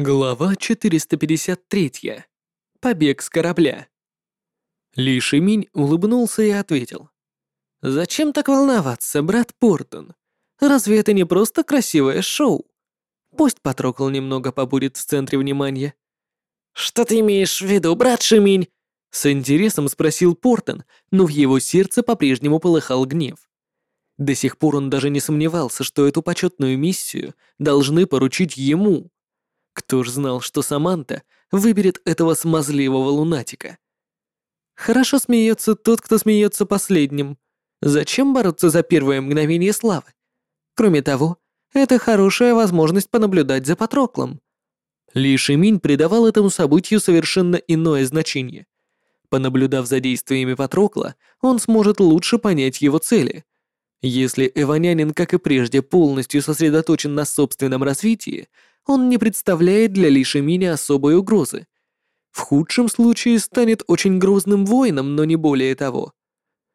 Глава 453. Побег с корабля. Ли Шиминь улыбнулся и ответил. «Зачем так волноваться, брат Портон? Разве это не просто красивое шоу? Пусть Патрокл немного побудет в центре внимания». «Что ты имеешь в виду, брат Шиминь?» С интересом спросил Портон, но в его сердце по-прежнему полыхал гнев. До сих пор он даже не сомневался, что эту почетную миссию должны поручить ему. Кто ж знал, что Саманта выберет этого смазливого лунатика? Хорошо смеется тот, кто смеется последним. Зачем бороться за первое мгновение славы? Кроме того, это хорошая возможность понаблюдать за Патроклом. Ли Шиминь придавал этому событию совершенно иное значение. Понаблюдав за действиями Патрокла, он сможет лучше понять его цели. Если Эванянин, как и прежде, полностью сосредоточен на собственном развитии, он не представляет для Лиши Миня особой угрозы. В худшем случае станет очень грозным воином, но не более того.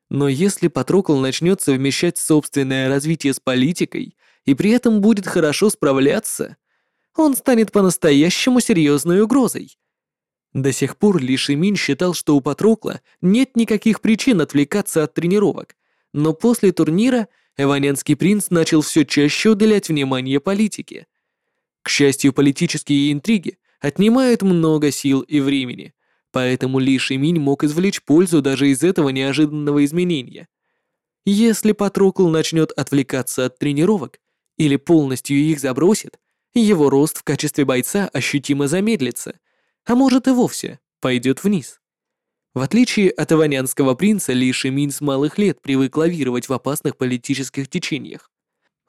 Но если Патрокл начнет совмещать собственное развитие с политикой и при этом будет хорошо справляться, он станет по-настоящему серьезной угрозой. До сих пор Ли Шимин считал, что у Патрокла нет никаких причин отвлекаться от тренировок, но после турнира Эванянский принц начал все чаще уделять внимание политике. К счастью, политические интриги отнимают много сил и времени, поэтому Ли Шиминь мог извлечь пользу даже из этого неожиданного изменения. Если Патрокл начнет отвлекаться от тренировок или полностью их забросит, его рост в качестве бойца ощутимо замедлится, а может и вовсе пойдет вниз. В отличие от иванянского принца, Ли Шимин с малых лет привык лавировать в опасных политических течениях.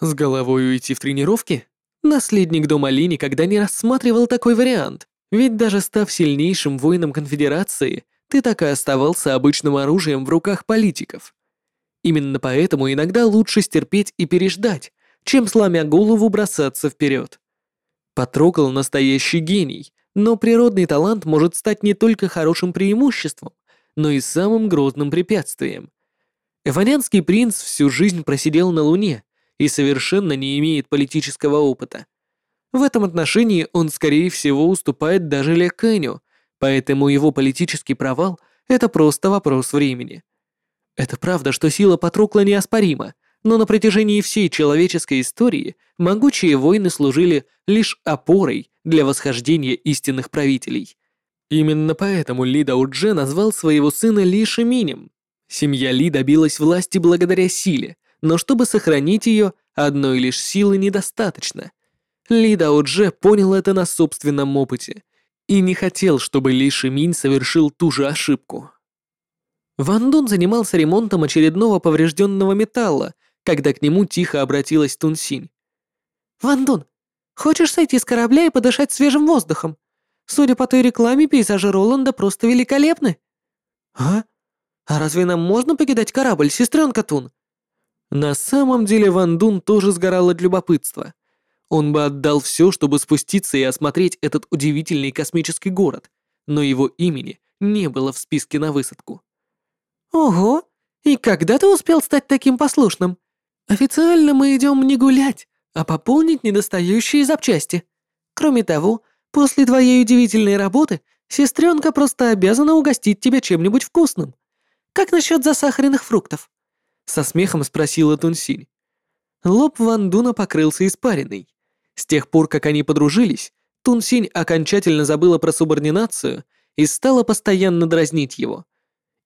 С головой уйти в тренировки? Наследник дома Ли никогда не рассматривал такой вариант, ведь даже став сильнейшим воином конфедерации, ты так и оставался обычным оружием в руках политиков. Именно поэтому иногда лучше стерпеть и переждать, чем сломя голову бросаться вперед. Потрогал настоящий гений, но природный талант может стать не только хорошим преимуществом, но и самым грозным препятствием. Эванянский принц всю жизнь просидел на Луне, и совершенно не имеет политического опыта. В этом отношении он, скорее всего, уступает даже Ле Кэню, поэтому его политический провал — это просто вопрос времени. Это правда, что сила Патрукла неоспорима, но на протяжении всей человеческой истории могучие войны служили лишь опорой для восхождения истинных правителей. Именно поэтому Ли Даудже назвал своего сына Ли Шиминем. Семья Ли добилась власти благодаря силе, но чтобы сохранить ее, одной лишь силы недостаточно. Ли Дао-Дже понял это на собственном опыте и не хотел, чтобы Ли Шиминь совершил ту же ошибку. Ван Дун занимался ремонтом очередного поврежденного металла, когда к нему тихо обратилась Тун Синь. «Ван Дун, хочешь сойти с корабля и подышать свежим воздухом? Судя по той рекламе, пейзажи Роланда просто великолепны». «А? А разве нам можно покидать корабль, сестренка Тун?» На самом деле Ван Дун тоже сгорал от любопытства. Он бы отдал все, чтобы спуститься и осмотреть этот удивительный космический город, но его имени не было в списке на высадку. «Ого! И когда ты успел стать таким послушным? Официально мы идем не гулять, а пополнить недостающие запчасти. Кроме того, после твоей удивительной работы сестренка просто обязана угостить тебя чем-нибудь вкусным. Как насчет засахаренных фруктов?» Со смехом спросила Тунсинь. Лоб Ван Дуна покрылся испариной. С тех пор, как они подружились, Тунсинь окончательно забыла про субординацию и стала постоянно дразнить его.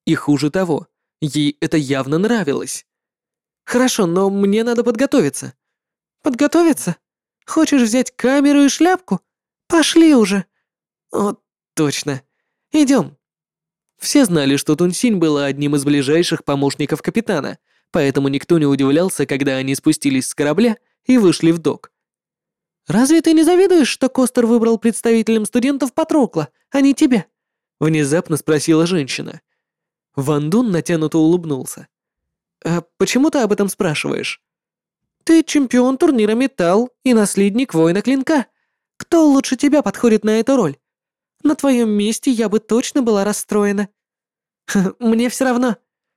И хуже того, ей это явно нравилось. «Хорошо, но мне надо подготовиться». «Подготовиться? Хочешь взять камеру и шляпку? Пошли уже!» «О, точно. Идем». Все знали, что Тунсинь была одним из ближайших помощников капитана, поэтому никто не удивлялся, когда они спустились с корабля и вышли в док. «Разве ты не завидуешь, что Костер выбрал представителем студентов Патрокла, а не тебя?» — внезапно спросила женщина. Ван Дун натянуто улыбнулся. «А почему ты об этом спрашиваешь?» «Ты чемпион турнира «Металл» и наследник воина Клинка. Кто лучше тебя подходит на эту роль? На твоем месте я бы точно была расстроена. Мне все равно.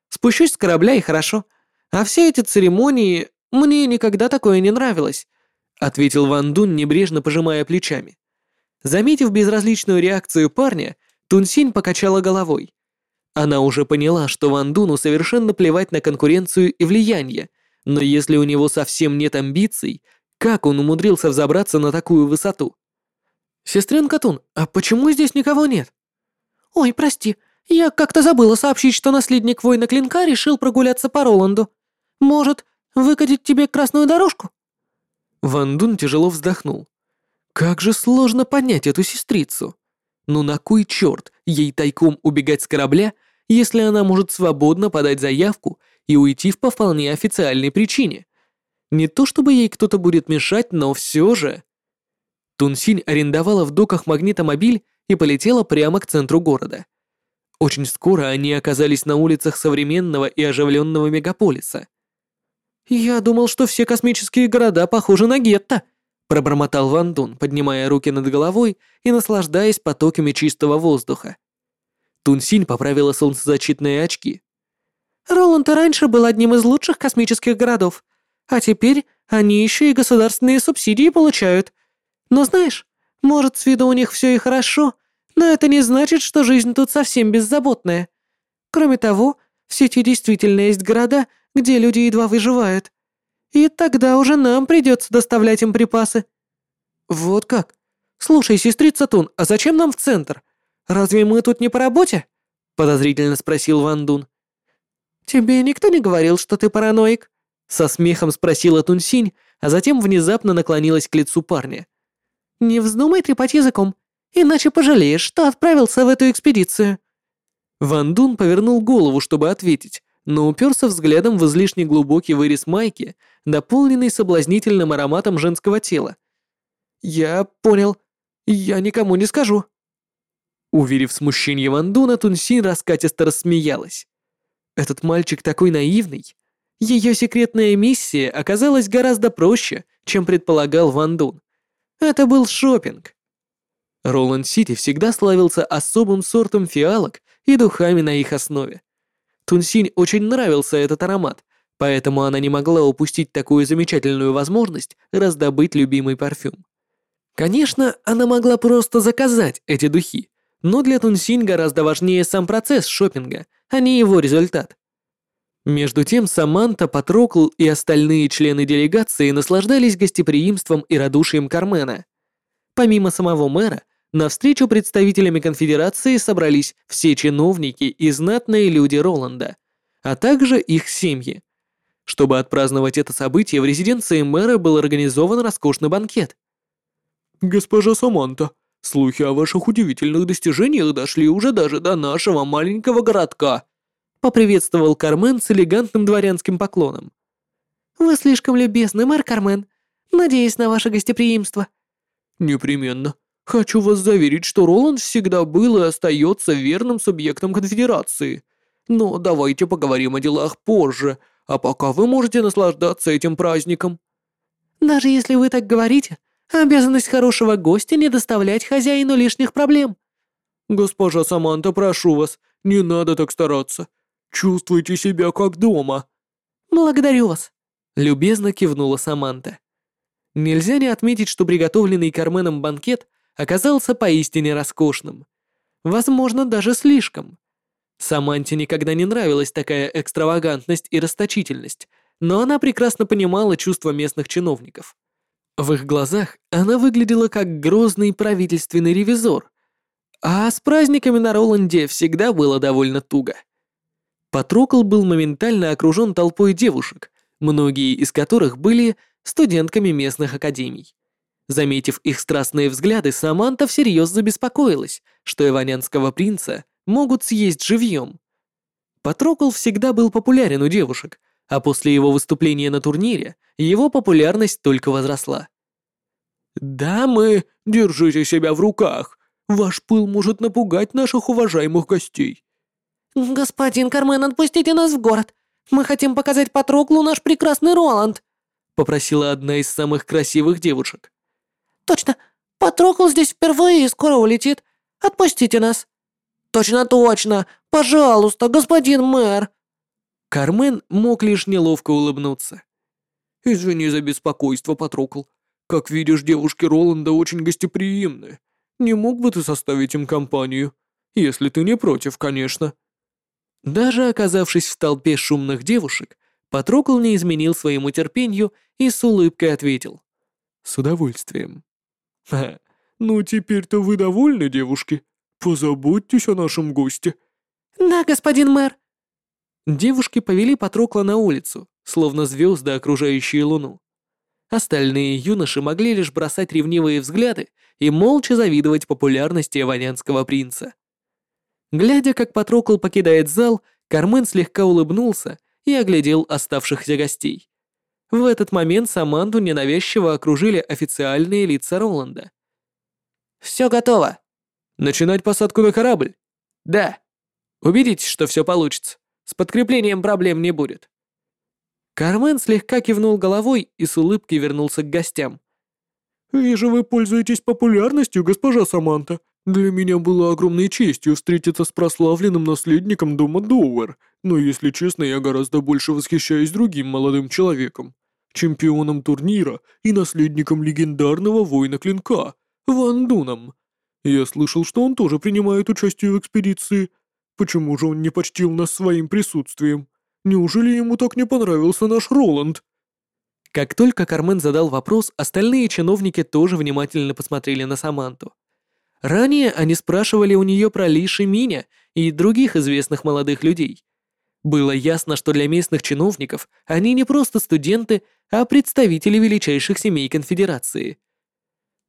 Спущусь с корабля и хорошо. А все эти церемонии... Мне никогда такое не нравилось», — ответил Ван Дун, небрежно пожимая плечами. Заметив безразличную реакцию парня, Тунсинь покачала головой. Она уже поняла, что Ван Дуну совершенно плевать на конкуренцию и влияние, но если у него совсем нет амбиций, как он умудрился взобраться на такую высоту? «Сестренка Тун, а почему здесь никого нет?» «Ой, прости, я как-то забыла сообщить, что наследник воина клинка решил прогуляться по Роланду. Может, выкатить тебе красную дорожку?» Ван Дун тяжело вздохнул. Как же сложно понять эту сестрицу. Ну на кой черт ей тайком убегать с корабля, если она может свободно подать заявку и уйти в по вполне официальной причине? Не то чтобы ей кто-то будет мешать, но все же... Тунсинь арендовала в доках магнитомобиль и полетела прямо к центру города. Очень скоро они оказались на улицах современного и оживленного мегаполиса. «Я думал, что все космические города похожи на гетто», пробормотал Ван Дун, поднимая руки над головой и наслаждаясь потоками чистого воздуха. Тунсинь поправила солнцезащитные очки. «Роланд раньше был одним из лучших космических городов, а теперь они еще и государственные субсидии получают. Но знаешь, может, с виду у них все и хорошо, но это не значит, что жизнь тут совсем беззаботная. Кроме того, в сети действительно есть города, где люди едва выживают. И тогда уже нам придется доставлять им припасы». «Вот как? Слушай, сестрица Тун, а зачем нам в центр? Разве мы тут не по работе?» Подозрительно спросил Ван Дун. «Тебе никто не говорил, что ты параноик?» Со смехом спросила Тунсинь, а затем внезапно наклонилась к лицу парня. «Не вздумай трепать языком, иначе пожалеешь, что отправился в эту экспедицию». Ван Дун повернул голову, чтобы ответить, но уперся взглядом в излишне глубокий вырез майки, наполненный соблазнительным ароматом женского тела. «Я понял. Я никому не скажу». Уверив смущение Вандуна, Тунсин раскатисто рассмеялась. Этот мальчик такой наивный. Ее секретная миссия оказалась гораздо проще, чем предполагал Вандун. Это был шопинг. Роланд-Сити всегда славился особым сортом фиалок и духами на их основе. Тунсинь очень нравился этот аромат, поэтому она не могла упустить такую замечательную возможность раздобыть любимый парфюм. Конечно, она могла просто заказать эти духи, но для Тунсинь гораздо важнее сам процесс шопинга, а не его результат. Между тем Саманта, Патрокл и остальные члены делегации наслаждались гостеприимством и радушием Кармена. Помимо самого мэра, на встречу представителями конфедерации собрались все чиновники и знатные люди Роланда, а также их семьи. Чтобы отпраздновать это событие, в резиденции мэра был организован роскошный банкет. «Госпожа Саманта, слухи о ваших удивительных достижениях дошли уже даже до нашего маленького городка», поприветствовал Кармен с элегантным дворянским поклоном. «Вы слишком любезны, мэр Кармен. Надеюсь на ваше гостеприимство». «Непременно. Хочу вас заверить, что Роланд всегда был и остается верным субъектом конфедерации. Но давайте поговорим о делах позже, а пока вы можете наслаждаться этим праздником». «Даже если вы так говорите, обязанность хорошего гостя не доставлять хозяину лишних проблем». «Госпожа Саманта, прошу вас, не надо так стараться. Чувствуйте себя как дома». «Благодарю вас», — любезно кивнула Саманта. Нельзя не отметить, что приготовленный Карменом банкет оказался поистине роскошным. Возможно, даже слишком. Саманте никогда не нравилась такая экстравагантность и расточительность, но она прекрасно понимала чувства местных чиновников. В их глазах она выглядела как грозный правительственный ревизор, а с праздниками на Роланде всегда было довольно туго. Патрокл был моментально окружен толпой девушек, многие из которых были студентками местных академий. Заметив их страстные взгляды, Саманта всерьез забеспокоилась, что иванянского принца могут съесть живьем. Патрокл всегда был популярен у девушек, а после его выступления на турнире его популярность только возросла. «Дамы, держите себя в руках. Ваш пыл может напугать наших уважаемых гостей». «Господин Кармен, отпустите нас в город. Мы хотим показать Патроклу наш прекрасный Роланд», попросила одна из самых красивых девушек. «Точно! Патрокл здесь впервые и скоро улетит. Отпустите нас!» «Точно, точно! Пожалуйста, господин мэр!» Кармен мог лишь неловко улыбнуться. «Извини за беспокойство, Патрокл. Как видишь, девушки Роланда очень гостеприимны. Не мог бы ты составить им компанию? Если ты не против, конечно». Даже оказавшись в толпе шумных девушек, Патрокл не изменил своему терпению и с улыбкой ответил. «С удовольствием». «Ха, ну теперь-то вы довольны, девушки? Позаботьтесь о нашем госте». «Да, господин мэр». Девушки повели Патрокла на улицу, словно звезды, окружающие луну. Остальные юноши могли лишь бросать ревнивые взгляды и молча завидовать популярности аванянского принца. Глядя, как Патрокл покидает зал, Кармен слегка улыбнулся и оглядел оставшихся гостей. В этот момент Саманду ненавязчиво окружили официальные лица Роланда. «Все готово». «Начинать посадку на корабль?» «Да». «Убедитесь, что все получится. С подкреплением проблем не будет». Кармен слегка кивнул головой и с улыбкой вернулся к гостям. «Вижу, вы пользуетесь популярностью, госпожа Саманта. Для меня было огромной честью встретиться с прославленным наследником дома Доуэр, но, если честно, я гораздо больше восхищаюсь другим молодым человеком, чемпионом турнира и наследником легендарного воина клинка, Ван Дуном. Я слышал, что он тоже принимает участие в экспедиции. Почему же он не почтил нас своим присутствием? Неужели ему так не понравился наш Роланд?» Как только Кармен задал вопрос, остальные чиновники тоже внимательно посмотрели на Саманту. Ранее они спрашивали у нее про Ли Шиминя и других известных молодых людей. Было ясно, что для местных чиновников они не просто студенты, а представители величайших семей конфедерации.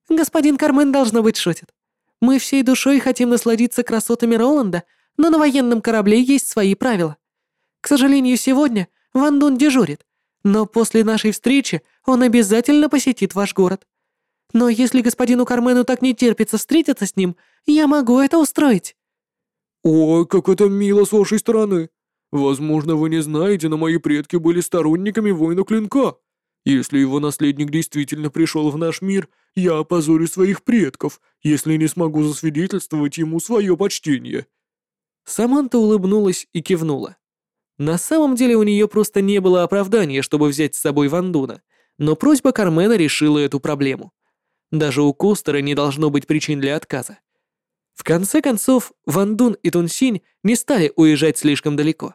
«Господин Кармен, должно быть, шутит. Мы всей душой хотим насладиться красотами Роланда, но на военном корабле есть свои правила. К сожалению, сегодня Ван Дун дежурит, но после нашей встречи он обязательно посетит ваш город. Но если господину Кармену так не терпится встретиться с ним, я могу это устроить». «Ой, как это мило с вашей стороны. Возможно, вы не знаете, но мои предки были сторонниками воина клинка. Если его наследник действительно пришел в наш мир, я опозорю своих предков, если не смогу засвидетельствовать ему свое почтение». Саманта улыбнулась и кивнула. На самом деле у нее просто не было оправдания, чтобы взять с собой Вандуна, но просьба Кармена решила эту проблему. Даже у Костера не должно быть причин для отказа. В конце концов, Ван Дун и Тунсинь не стали уезжать слишком далеко.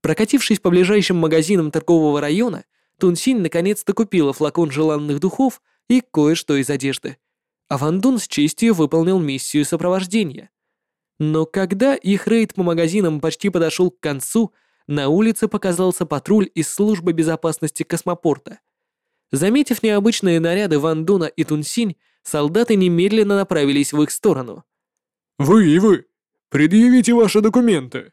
Прокатившись по ближайшим магазинам торгового района, Тунсинь наконец-то купила флакон желанных духов и кое-что из одежды. А Ван Дун с честью выполнил миссию сопровождения. Но когда их рейд по магазинам почти подошел к концу, на улице показался патруль из службы безопасности космопорта. Заметив необычные наряды Ван Дуна и Тунсинь, солдаты немедленно направились в их сторону. «Вы и вы! Предъявите ваши документы!»